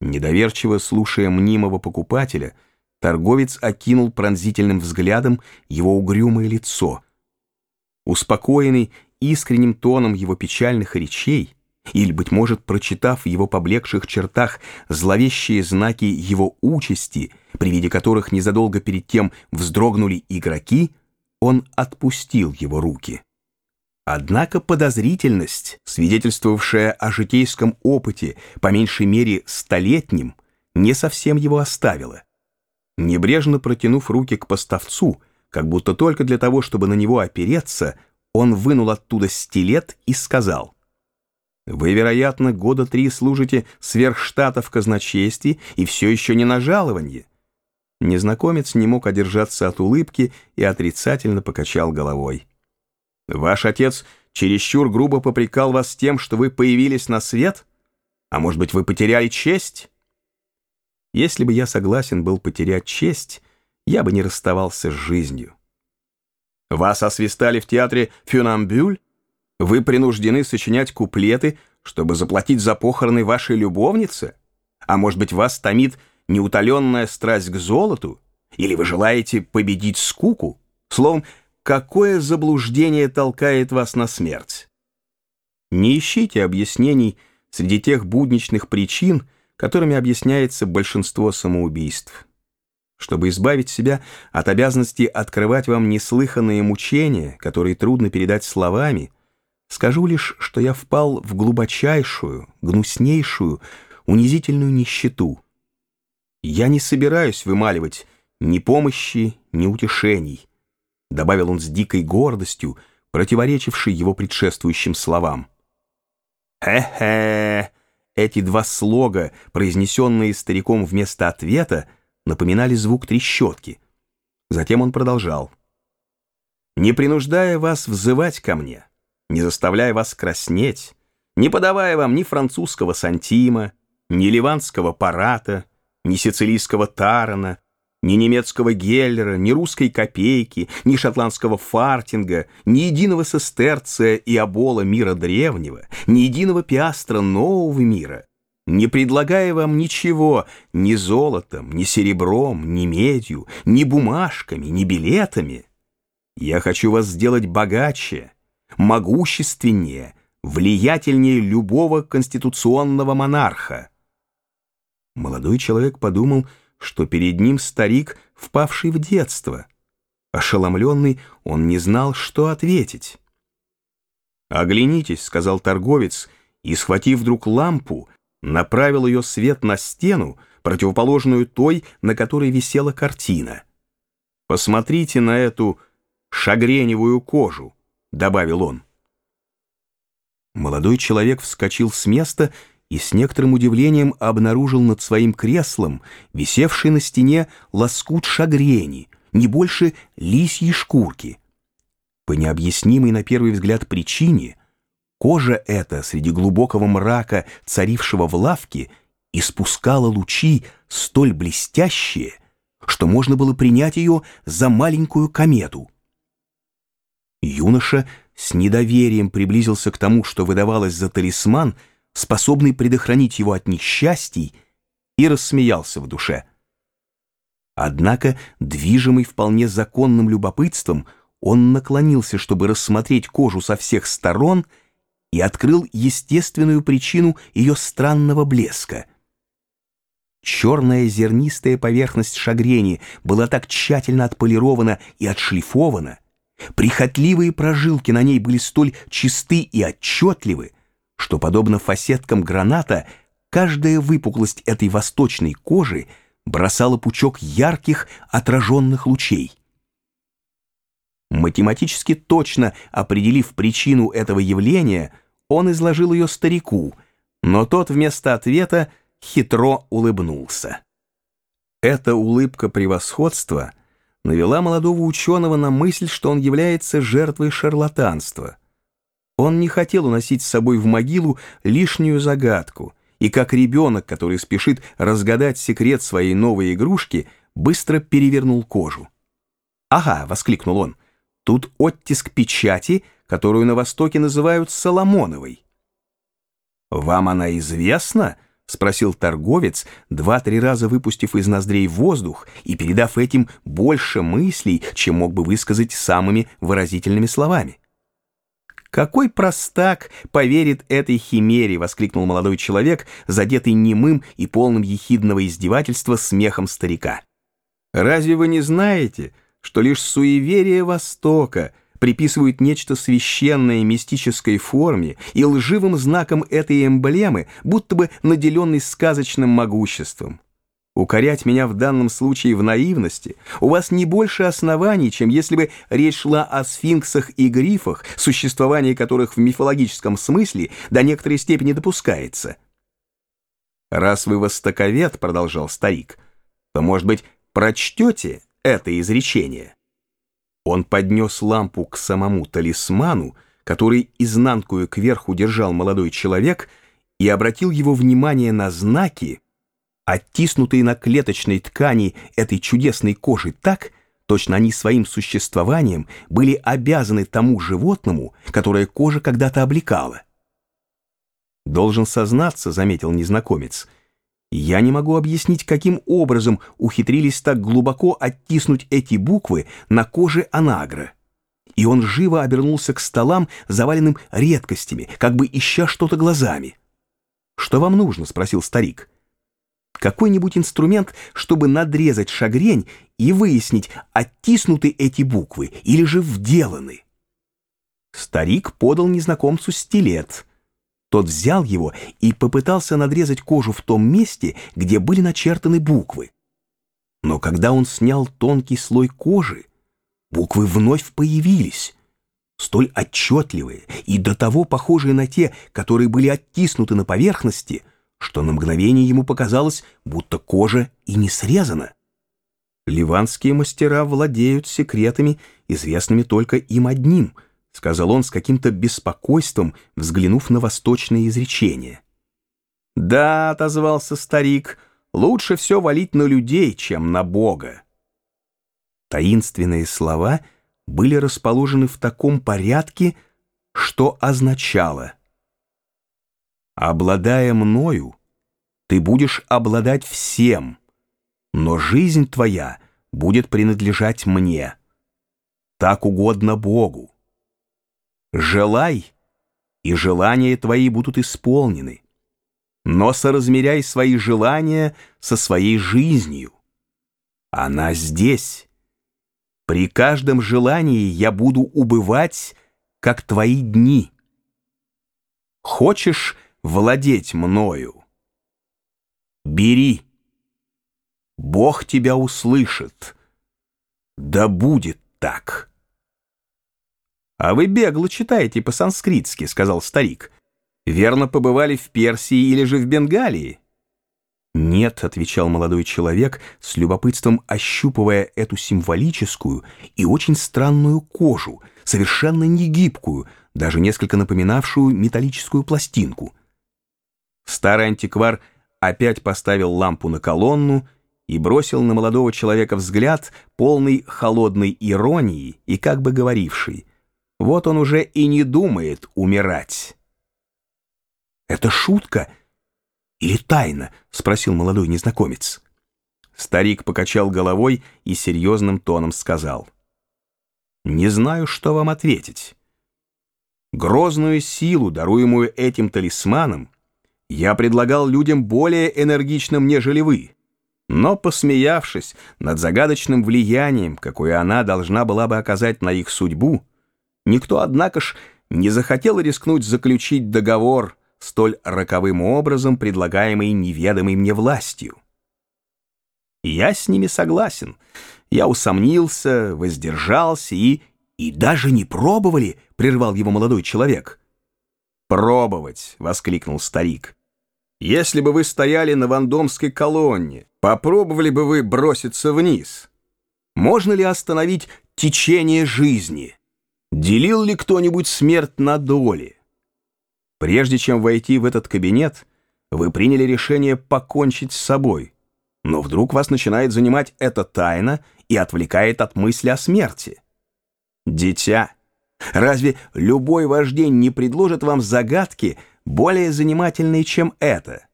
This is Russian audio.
Недоверчиво слушая мнимого покупателя, торговец окинул пронзительным взглядом его угрюмое лицо. Успокоенный искренним тоном его печальных речей, или, быть может, прочитав в его поблекших чертах зловещие знаки его участи, при виде которых незадолго перед тем вздрогнули игроки, он отпустил его руки. Однако подозрительность, свидетельствовавшая о житейском опыте, по меньшей мере столетнем, не совсем его оставила. Небрежно протянув руки к поставцу, как будто только для того, чтобы на него опереться, он вынул оттуда стилет и сказал, «Вы, вероятно, года три служите сверхштата в казначействе и все еще не на жалованье». Незнакомец не мог одержаться от улыбки и отрицательно покачал головой. «Ваш отец чересчур грубо попрекал вас тем, что вы появились на свет? А может быть, вы потеряли честь?» Если бы я согласен был потерять честь, я бы не расставался с жизнью. Вас освистали в театре «Фюнамбюль»? Вы принуждены сочинять куплеты, чтобы заплатить за похороны вашей любовницы? А может быть, вас томит неутоленная страсть к золоту? Или вы желаете победить скуку? Словом, какое заблуждение толкает вас на смерть? Не ищите объяснений среди тех будничных причин, которыми объясняется большинство самоубийств чтобы избавить себя от обязанности открывать вам неслыханные мучения, которые трудно передать словами, скажу лишь, что я впал в глубочайшую, гнуснейшую, унизительную нищету. Я не собираюсь вымаливать ни помощи, ни утешений, добавил он с дикой гордостью, противоречившей его предшествующим словам. «Хе-хе!» Эти два слога, произнесенные стариком вместо ответа, — напоминали звук трещотки. Затем он продолжал. «Не принуждая вас взывать ко мне, не заставляя вас краснеть, не подавая вам ни французского сантима, ни ливанского парата, ни сицилийского тарана, ни немецкого геллера, ни русской копейки, ни шотландского фартинга, ни единого сестерция и обола мира древнего, ни единого пиастра нового мира, не предлагая вам ничего ни золотом, ни серебром, ни медью, ни бумажками, ни билетами. Я хочу вас сделать богаче, могущественнее, влиятельнее любого конституционного монарха. Молодой человек подумал, что перед ним старик, впавший в детство. Ошеломленный, он не знал, что ответить. «Оглянитесь», — сказал торговец, и, схватив вдруг лампу, направил ее свет на стену, противоположную той, на которой висела картина. «Посмотрите на эту шагреневую кожу», — добавил он. Молодой человек вскочил с места и с некоторым удивлением обнаружил над своим креслом, висевший на стене лоскут шагрени, не больше лисьей шкурки. По необъяснимой на первый взгляд причине Кожа эта среди глубокого мрака, царившего в лавке, испускала лучи столь блестящие, что можно было принять ее за маленькую комету. Юноша с недоверием приблизился к тому, что выдавалось за талисман, способный предохранить его от несчастий, и рассмеялся в душе. Однако, движимый вполне законным любопытством, он наклонился, чтобы рассмотреть кожу со всех сторон — и открыл естественную причину ее странного блеска. Черная зернистая поверхность шагрени была так тщательно отполирована и отшлифована, прихотливые прожилки на ней были столь чисты и отчетливы, что, подобно фасеткам граната, каждая выпуклость этой восточной кожи бросала пучок ярких отраженных лучей. Математически точно определив причину этого явления, он изложил ее старику, но тот вместо ответа хитро улыбнулся. Эта улыбка превосходства навела молодого ученого на мысль, что он является жертвой шарлатанства. Он не хотел уносить с собой в могилу лишнюю загадку, и как ребенок, который спешит разгадать секрет своей новой игрушки, быстро перевернул кожу. «Ага!» — воскликнул он. Тут оттиск печати, которую на Востоке называют Соломоновой. «Вам она известна?» — спросил торговец, два-три раза выпустив из ноздрей воздух и передав этим больше мыслей, чем мог бы высказать самыми выразительными словами. «Какой простак поверит этой химере!» — воскликнул молодой человек, задетый немым и полным ехидного издевательства смехом старика. «Разве вы не знаете, что лишь суеверие Востока приписывают нечто священное мистической форме и лживым знаком этой эмблемы, будто бы наделенной сказочным могуществом. Укорять меня в данном случае в наивности у вас не больше оснований, чем если бы речь шла о сфинксах и грифах, существование которых в мифологическом смысле до некоторой степени допускается. «Раз вы востоковед», — продолжал старик, — «то, может быть, прочтете это изречение?» Он поднес лампу к самому талисману, который изнанкую кверху держал молодой человек, и обратил его внимание на знаки, оттиснутые на клеточной ткани этой чудесной кожи так, точно они своим существованием были обязаны тому животному, которое кожа когда-то облекала. «Должен сознаться», — заметил незнакомец, — я не могу объяснить, каким образом ухитрились так глубоко оттиснуть эти буквы на коже анагра. И он живо обернулся к столам, заваленным редкостями, как бы ища что-то глазами. «Что вам нужно?» — спросил старик. «Какой-нибудь инструмент, чтобы надрезать шагрень и выяснить, оттиснуты эти буквы или же вделаны». Старик подал незнакомцу стилет — тот взял его и попытался надрезать кожу в том месте, где были начертаны буквы. Но когда он снял тонкий слой кожи, буквы вновь появились, столь отчетливые и до того похожие на те, которые были оттиснуты на поверхности, что на мгновение ему показалось, будто кожа и не срезана. Ливанские мастера владеют секретами, известными только им одним —— сказал он с каким-то беспокойством, взглянув на восточное изречение. «Да», — отозвался старик, — «лучше все валить на людей, чем на Бога». Таинственные слова были расположены в таком порядке, что означало «Обладая мною, ты будешь обладать всем, но жизнь твоя будет принадлежать мне. Так угодно Богу. Желай, и желания твои будут исполнены. Но соразмеряй свои желания со своей жизнью. Она здесь. При каждом желании я буду убывать, как твои дни. Хочешь владеть мною? Бери. Бог тебя услышит. Да будет так. «А вы бегло читаете по-санскритски», — сказал старик. «Верно побывали в Персии или же в Бенгалии?» «Нет», — отвечал молодой человек, с любопытством ощупывая эту символическую и очень странную кожу, совершенно негибкую, даже несколько напоминавшую металлическую пластинку. Старый антиквар опять поставил лампу на колонну и бросил на молодого человека взгляд, полный холодной иронии и как бы говоривший вот он уже и не думает умирать. «Это шутка или тайна?» — спросил молодой незнакомец. Старик покачал головой и серьезным тоном сказал. «Не знаю, что вам ответить. Грозную силу, даруемую этим талисманом, я предлагал людям более энергичным, нежели вы. Но, посмеявшись над загадочным влиянием, какое она должна была бы оказать на их судьбу, Никто, однако ж, не захотел рискнуть заключить договор столь роковым образом, предлагаемый неведомой мне властью. Я с ними согласен. Я усомнился, воздержался и... «И даже не пробовали?» — прервал его молодой человек. «Пробовать!» — воскликнул старик. «Если бы вы стояли на вандомской колонне, попробовали бы вы броситься вниз. Можно ли остановить течение жизни?» Делил ли кто-нибудь смерть на доли? Прежде чем войти в этот кабинет, вы приняли решение покончить с собой, но вдруг вас начинает занимать эта тайна и отвлекает от мысли о смерти. Дитя, разве любой вождень не предложит вам загадки более занимательные, чем это?